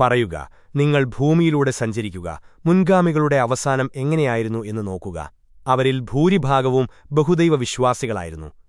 പറയുക നിങ്ങൾ ഭൂമിയിലൂടെ സഞ്ചരിക്കുക. മുൻഗാമികളുടെ അവസാനം എങ്ങനെയായിരുന്നു എന്ന് നോക്കുക. അവരിൽ ഭൂരിഭാഗവും ബഹുദൈവ വിശ്വാസികളായിരുന്നു